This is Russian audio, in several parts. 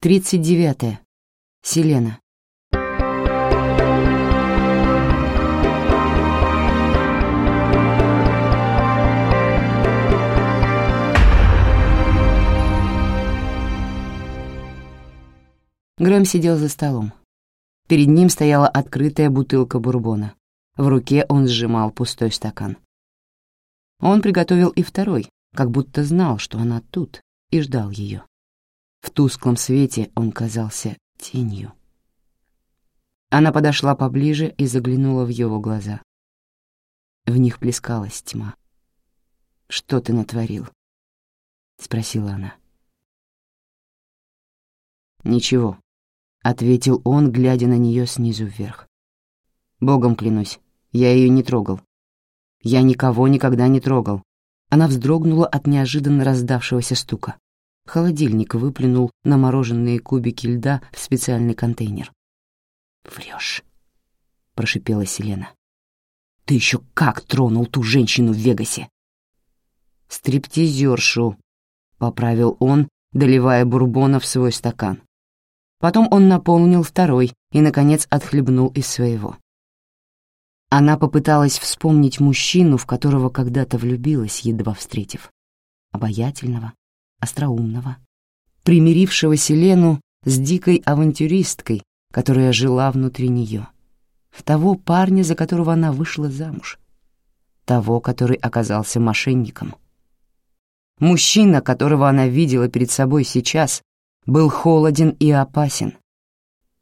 Тридцать девятое. Селена. Грэм сидел за столом. Перед ним стояла открытая бутылка бурбона. В руке он сжимал пустой стакан. Он приготовил и второй, как будто знал, что она тут, и ждал ее. В тусклом свете он казался тенью. Она подошла поближе и заглянула в его глаза. В них плескалась тьма. «Что ты натворил?» — спросила она. «Ничего», — ответил он, глядя на нее снизу вверх. «Богом клянусь, я ее не трогал. Я никого никогда не трогал». Она вздрогнула от неожиданно раздавшегося стука. Холодильник выплюнул намороженные кубики льда в специальный контейнер. «Врешь», — прошипела Селена. «Ты еще как тронул ту женщину в Вегасе?» «Стриптизершу», — поправил он, доливая бурбона в свой стакан. Потом он наполнил второй и, наконец, отхлебнул из своего. Она попыталась вспомнить мужчину, в которого когда-то влюбилась, едва встретив. Обаятельного, остроумного, примирившего Селену с дикой авантюристкой, которая жила внутри нее. Того парня, за которого она вышла замуж. Того, который оказался мошенником. Мужчина, которого она видела перед собой сейчас, был холоден и опасен.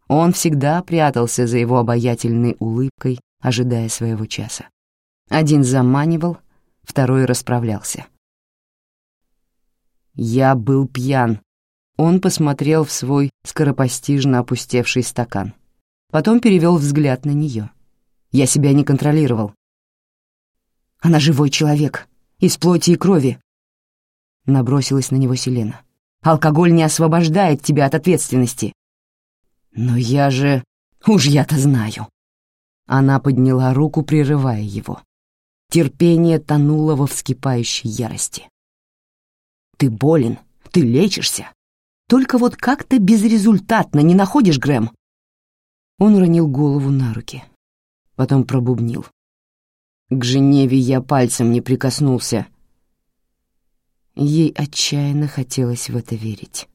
Он всегда прятался за его обаятельной улыбкой, ожидая своего часа. Один заманивал, второй расправлялся. Я был пьян. Он посмотрел в свой скоропостижно опустевший стакан. Потом перевел взгляд на нее. Я себя не контролировал. Она живой человек, из плоти и крови. Набросилась на него Селена. Алкоголь не освобождает тебя от ответственности. Но я же... Уж я-то знаю. Она подняла руку, прерывая его. Терпение тонуло во вскипающей ярости. Ты болен, ты лечишься. Только вот как-то безрезультатно не находишь, Грэм. Он уронил голову на руки. Потом пробубнил. К Женеве я пальцем не прикоснулся. Ей отчаянно хотелось в это верить.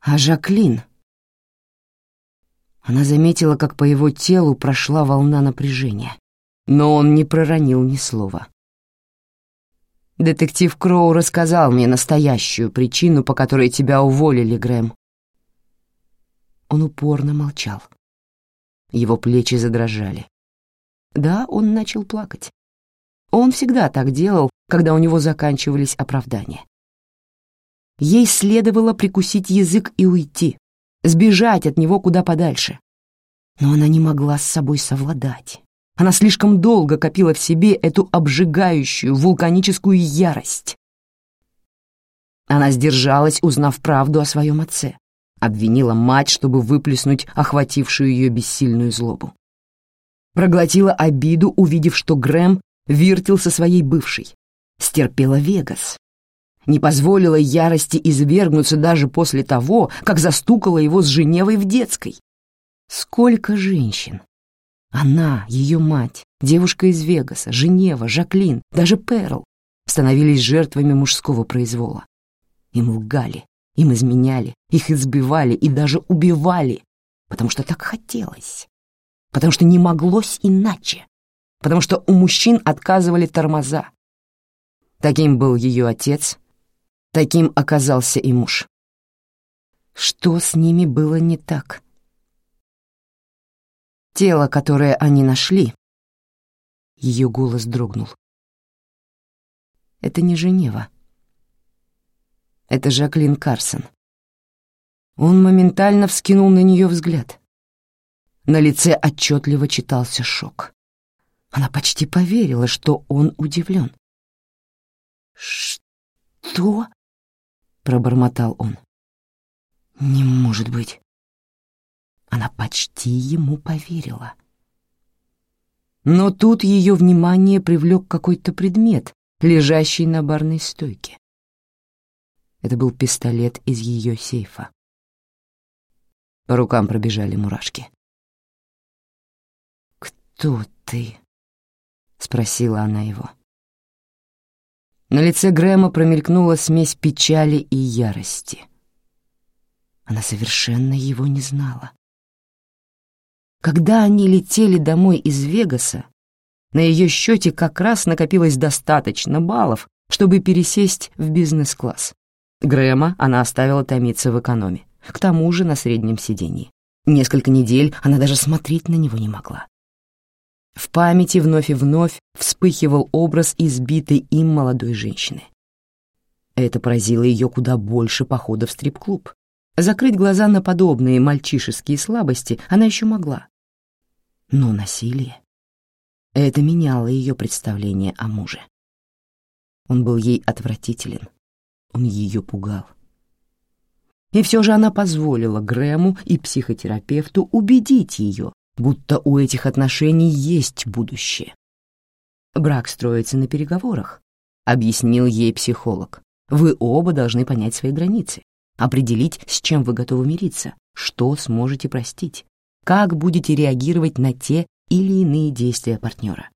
А Жаклин? Она заметила, как по его телу прошла волна напряжения, но он не проронил ни слова. «Детектив Кроу рассказал мне настоящую причину, по которой тебя уволили, Грэм». Он упорно молчал. Его плечи задрожали. Да, он начал плакать. Он всегда так делал, когда у него заканчивались оправдания. Ей следовало прикусить язык и уйти, сбежать от него куда подальше. Но она не могла с собой совладать. Она слишком долго копила в себе эту обжигающую вулканическую ярость. Она сдержалась, узнав правду о своем отце. Обвинила мать, чтобы выплеснуть охватившую ее бессильную злобу. Проглотила обиду, увидев, что Грэм вертел со своей бывшей. Стерпела Вегас. Не позволила ярости извергнуться даже после того, как застукала его с Женевой в детской. Сколько женщин! Она, ее мать, девушка из Вегаса, Женева, Жаклин, даже Перл становились жертвами мужского произвола. Им лгали, им изменяли, их избивали и даже убивали, потому что так хотелось, потому что не моглось иначе потому что у мужчин отказывали тормоза. Таким был ее отец, таким оказался и муж. Что с ними было не так? Тело, которое они нашли, ее голос дрогнул. Это не Женева. Это Жаклин Карсон. Он моментально вскинул на нее взгляд. На лице отчетливо читался шок. Она почти поверила, что он удивлен. «Что?» — пробормотал он. «Не может быть». Она почти ему поверила. Но тут ее внимание привлек какой-то предмет, лежащий на барной стойке. Это был пистолет из ее сейфа. По рукам пробежали мурашки. «Кто ты?» — спросила она его. На лице Грэма промелькнула смесь печали и ярости. Она совершенно его не знала. Когда они летели домой из Вегаса, на ее счете как раз накопилось достаточно баллов, чтобы пересесть в бизнес-класс. Грэма она оставила томиться в экономе, к тому же на среднем сиденье. Несколько недель она даже смотреть на него не могла. В памяти вновь и вновь вспыхивал образ избитой им молодой женщины. Это поразило ее куда больше похода в стрип-клуб. Закрыть глаза на подобные мальчишеские слабости она еще могла. Но насилие... Это меняло ее представление о муже. Он был ей отвратителен, он ее пугал. И все же она позволила Грэму и психотерапевту убедить ее, будто у этих отношений есть будущее. Брак строится на переговорах, объяснил ей психолог. Вы оба должны понять свои границы, определить, с чем вы готовы мириться, что сможете простить, как будете реагировать на те или иные действия партнера.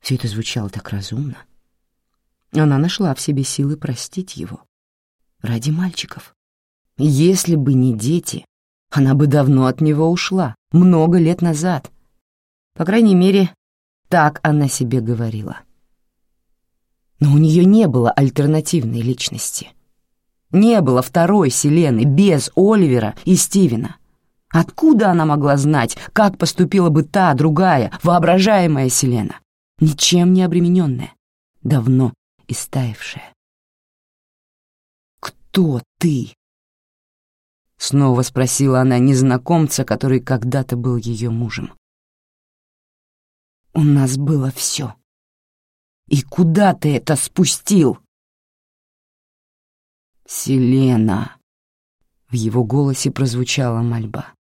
Все это звучало так разумно. Она нашла в себе силы простить его. Ради мальчиков. Если бы не дети, она бы давно от него ушла, много лет назад. По крайней мере, так она себе говорила. Но у нее не было альтернативной личности. Не было второй Селены без Оливера и Стивена. Откуда она могла знать, как поступила бы та, другая, воображаемая Селена, ничем не обремененная, давно истаившая? «Кто ты?» Снова спросила она незнакомца, который когда-то был ее мужем. «У нас было все. И куда ты это спустил?» «Селена!» В его голосе прозвучала мольба.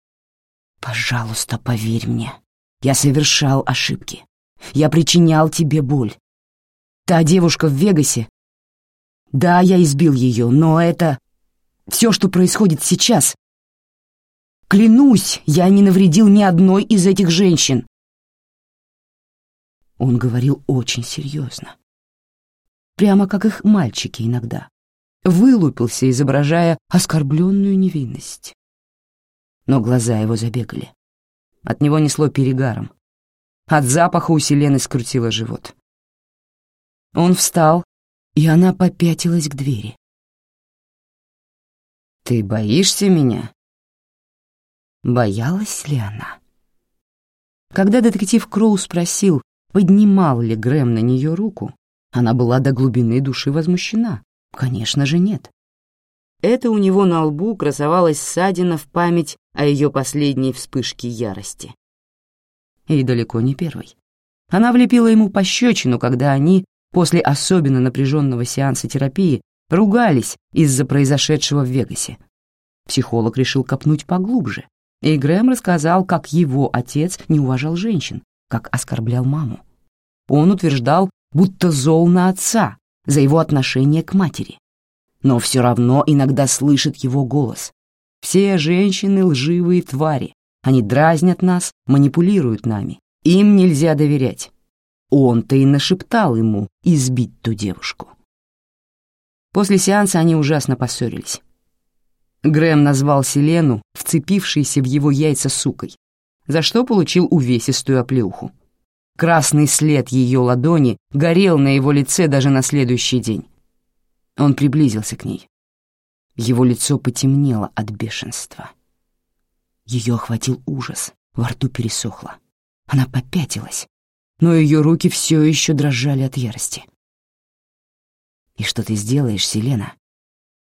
«Пожалуйста, поверь мне. Я совершал ошибки. Я причинял тебе боль. Та девушка в Вегасе... Да, я избил ее, но это все, что происходит сейчас. Клянусь, я не навредил ни одной из этих женщин. Он говорил очень серьезно. Прямо как их мальчики иногда. Вылупился, изображая оскорбленную невинность. Но глаза его забегали. От него несло перегаром. От запаха у Селены скрутило живот. Он встал, и она попятилась к двери. «Ты боишься меня?» Боялась ли она? Когда детектив Кроу спросил, поднимал ли Грэм на нее руку, она была до глубины души возмущена. Конечно же, нет. Это у него на лбу красовалась ссадина в память о ее последней вспышке ярости. И далеко не первой. Она влепила ему пощечину, когда они, после особенно напряженного сеанса терапии, ругались из-за произошедшего в Вегасе. Психолог решил копнуть поглубже, и Грэм рассказал, как его отец не уважал женщин, как оскорблял маму. Он утверждал, будто зол на отца за его отношение к матери. Но все равно иногда слышит его голос. Все женщины — лживые твари. Они дразнят нас, манипулируют нами. Им нельзя доверять. Он-то и нашептал ему избить ту девушку. После сеанса они ужасно поссорились. Грэм назвал Селену, вцепившейся в его яйца сукой, за что получил увесистую оплеуху. Красный след ее ладони горел на его лице даже на следующий день. Он приблизился к ней. Его лицо потемнело от бешенства. Ее охватил ужас, во рту пересохло. Она попятилась, но ее руки все еще дрожали от ярости. «И что ты сделаешь, Селена?»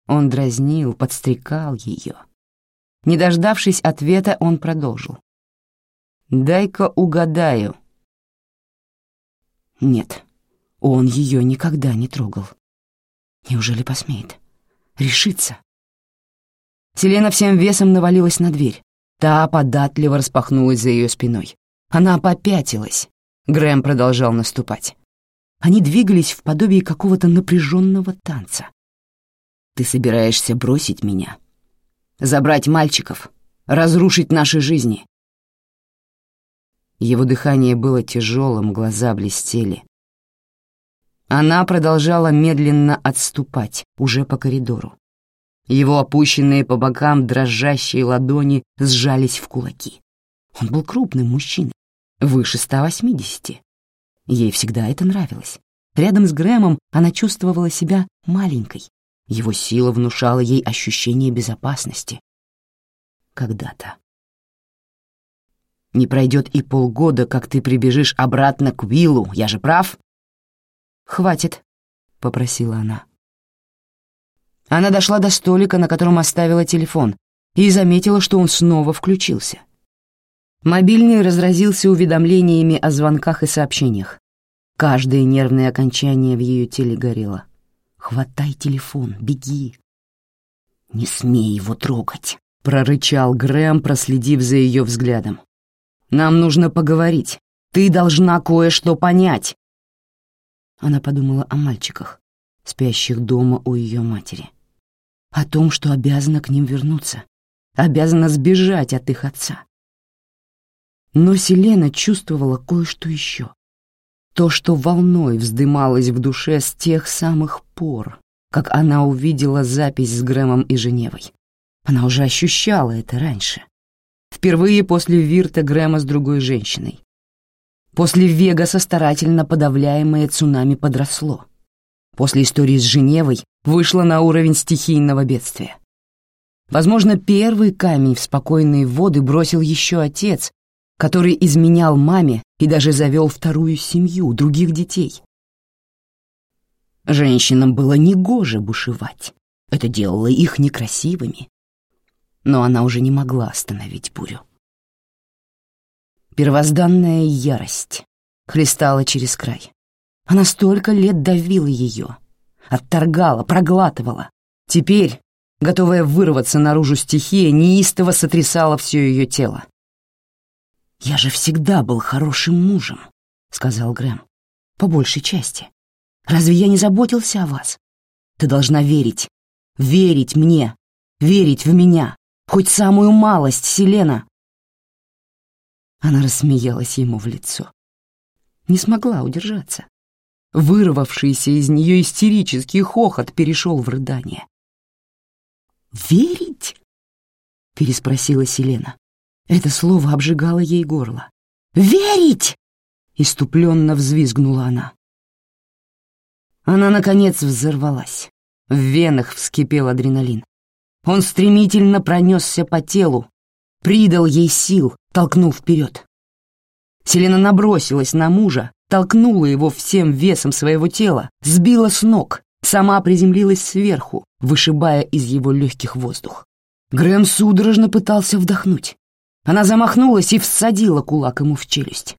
Он дразнил, подстрекал ее. Не дождавшись ответа, он продолжил. «Дай-ка угадаю». Нет, он ее никогда не трогал. Неужели посмеет? Решится? Селена всем весом навалилась на дверь. Та податливо распахнулась за ее спиной. Она попятилась. Грэм продолжал наступать. Они двигались в подобии какого-то напряженного танца. «Ты собираешься бросить меня?» Забрать мальчиков, разрушить наши жизни. Его дыхание было тяжелым, глаза блестели. Она продолжала медленно отступать, уже по коридору. Его опущенные по бокам дрожащие ладони сжались в кулаки. Он был крупным мужчиной, выше 180. Ей всегда это нравилось. Рядом с Грэмом она чувствовала себя маленькой. Его сила внушала ей ощущение безопасности. Когда-то. Не пройдет и полгода, как ты прибежишь обратно к Виллу, я же прав? «Хватит», — попросила она. Она дошла до столика, на котором оставила телефон, и заметила, что он снова включился. Мобильный разразился уведомлениями о звонках и сообщениях. Каждое нервное окончание в ее теле горело. «Хватай телефон, беги!» «Не смей его трогать!» — прорычал Грэм, проследив за ее взглядом. «Нам нужно поговорить. Ты должна кое-что понять!» Она подумала о мальчиках, спящих дома у ее матери. О том, что обязана к ним вернуться, обязана сбежать от их отца. Но Селена чувствовала кое-что еще. То, что волной вздымалось в душе с тех самых пор, как она увидела запись с Грэмом и Женевой. Она уже ощущала это раньше. Впервые после Вирта Грэма с другой женщиной. После Вегаса старательно подавляемое цунами подросло. После истории с Женевой вышло на уровень стихийного бедствия. Возможно, первый камень в спокойные воды бросил еще отец, который изменял маме и даже завел вторую семью, других детей. Женщинам было негоже бушевать. Это делало их некрасивыми. Но она уже не могла остановить бурю. Первозданная ярость хлестала через край. Она столько лет давила ее, отторгала, проглатывала. Теперь, готовая вырваться наружу стихия, неистово сотрясала все ее тело. «Я же всегда был хорошим мужем», — сказал Грэм, — «по большей части. Разве я не заботился о вас? Ты должна верить, верить мне, верить в меня, хоть самую малость, Селена. Она рассмеялась ему в лицо. Не смогла удержаться. Вырвавшийся из нее истерический хохот перешел в рыдание. «Верить?» — переспросила Селена. Это слово обжигало ей горло. «Верить!» — иступленно взвизгнула она. Она, наконец, взорвалась. В венах вскипел адреналин. Он стремительно пронесся по телу, придал ей сил, толкнул вперед. Селена набросилась на мужа, толкнула его всем весом своего тела, сбила с ног, сама приземлилась сверху, вышибая из его легких воздух. Грэм судорожно пытался вдохнуть. Она замахнулась и всадила кулак ему в челюсть.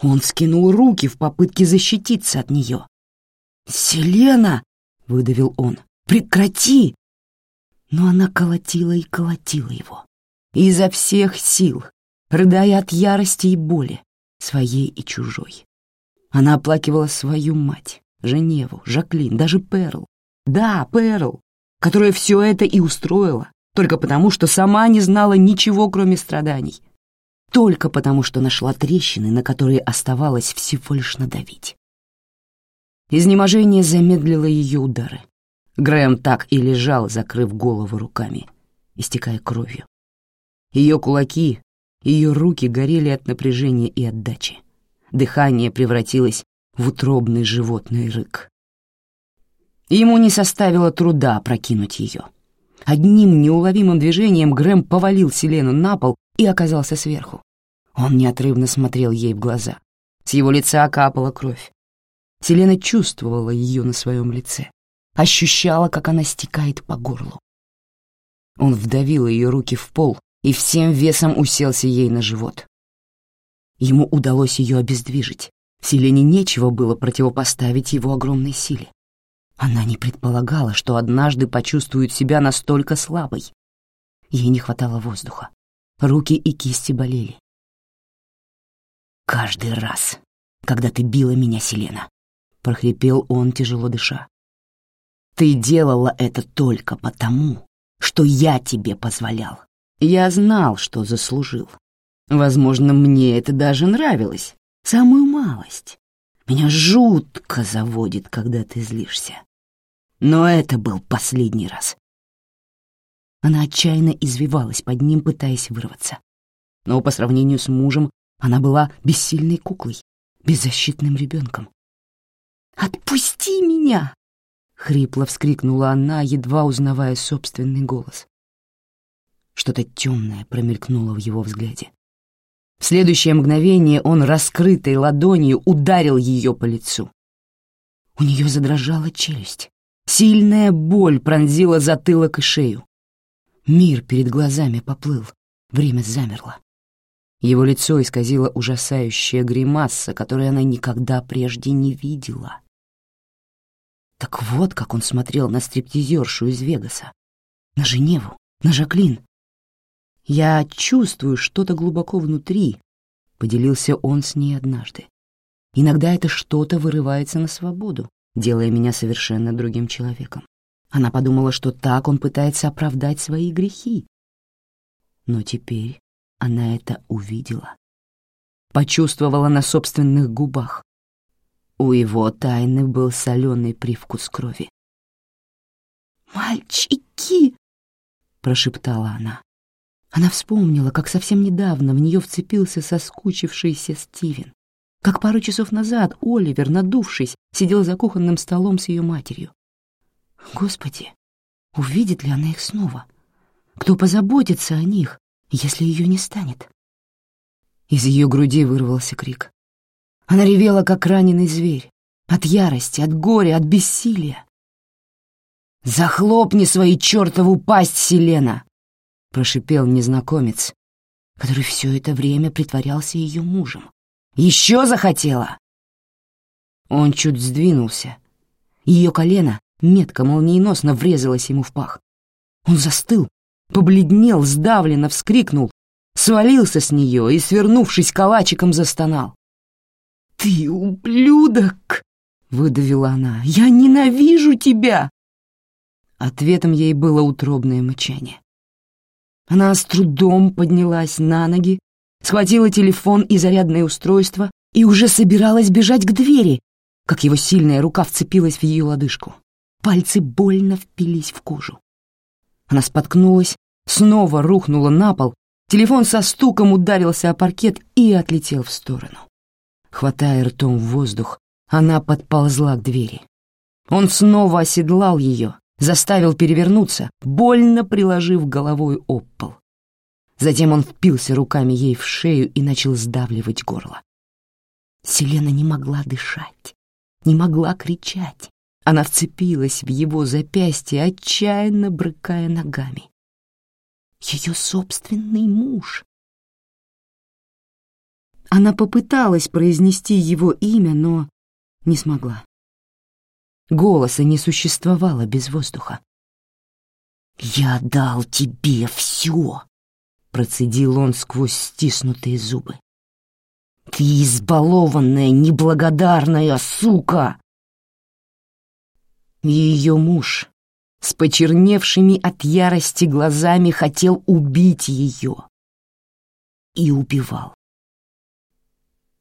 Он вскинул руки в попытке защититься от нее. «Селена!» — выдавил он. «Прекрати!» Но она колотила и колотила его изо всех сил, рыдая от ярости и боли, своей и чужой. Она оплакивала свою мать, Женеву, Жаклин, даже Перл. Да, Перл, которая все это и устроила, только потому, что сама не знала ничего, кроме страданий. Только потому, что нашла трещины, на которые оставалось всего лишь надавить. Изнеможение замедлило ее удары. Грэм так и лежал, закрыв голову руками, истекая кровью. Ее кулаки, ее руки горели от напряжения и отдачи. Дыхание превратилось в утробный животный рык. Ему не составило труда прокинуть ее. Одним неуловимым движением Грэм повалил Селену на пол и оказался сверху. Он неотрывно смотрел ей в глаза. С его лица капала кровь. Селена чувствовала ее на своем лице, ощущала, как она стекает по горлу. Он вдавил ее руки в пол и всем весом уселся ей на живот. Ему удалось ее обездвижить. Селене нечего было противопоставить его огромной силе. Она не предполагала, что однажды почувствует себя настолько слабой. Ей не хватало воздуха. Руки и кисти болели. «Каждый раз, когда ты била меня, Селена», — прохрипел он, тяжело дыша. «Ты делала это только потому, что я тебе позволял. Я знал, что заслужил. Возможно, мне это даже нравилось. Самую малость. Меня жутко заводит, когда ты злишься. Но это был последний раз. Она отчаянно извивалась под ним, пытаясь вырваться. Но по сравнению с мужем она была бессильной куклой, беззащитным ребенком. «Отпусти меня!» — хрипло вскрикнула она, едва узнавая собственный голос. Что-то темное промелькнуло в его взгляде. В следующее мгновение он раскрытой ладонью ударил ее по лицу. У нее задрожала челюсть. Сильная боль пронзила затылок и шею. Мир перед глазами поплыл, время замерло. Его лицо исказило ужасающая гримаса, которую она никогда прежде не видела. Так вот, как он смотрел на стриптизершу из Вегаса, на Женеву, на Жаклин. «Я чувствую что-то глубоко внутри», — поделился он с ней однажды. «Иногда это что-то вырывается на свободу, делая меня совершенно другим человеком. Она подумала, что так он пытается оправдать свои грехи. Но теперь она это увидела. Почувствовала на собственных губах. У его тайны был соленый привкус крови. «Мальчики!» — прошептала она. Она вспомнила, как совсем недавно в нее вцепился соскучившийся Стивен, как пару часов назад Оливер, надувшись, сидел за кухонным столом с ее матерью. Господи, увидит ли она их снова? Кто позаботится о них, если ее не станет? Из ее груди вырвался крик. Она ревела, как раненый зверь, от ярости, от горя, от бессилия. «Захлопни свои чертову пасть, Селена!» — прошипел незнакомец, который все это время притворялся ее мужем. «Еще захотела!» Он чуть сдвинулся. Ее колено метко молниеносно врезалось ему в пах. Он застыл, побледнел, сдавленно вскрикнул, свалился с нее и, свернувшись калачиком, застонал. «Ты ублюдок!» — выдавила она. «Я ненавижу тебя!» Ответом ей было утробное мычание. Она с трудом поднялась на ноги, схватила телефон и зарядное устройство и уже собиралась бежать к двери, как его сильная рука вцепилась в ее лодыжку. Пальцы больно впились в кожу. Она споткнулась, снова рухнула на пол, телефон со стуком ударился о паркет и отлетел в сторону. Хватая ртом в воздух, она подползла к двери. Он снова оседлал ее, заставил перевернуться, больно приложив головой об пол. Затем он впился руками ей в шею и начал сдавливать горло. Селена не могла дышать, не могла кричать. Она вцепилась в его запястье, отчаянно брыкая ногами. Ее собственный муж. Она попыталась произнести его имя, но не смогла. Голоса не существовало без воздуха. «Я дал тебе все!» — процедил он сквозь стиснутые зубы. «Ты избалованная, неблагодарная сука!» Ее муж с почерневшими от ярости глазами хотел убить ее. И убивал.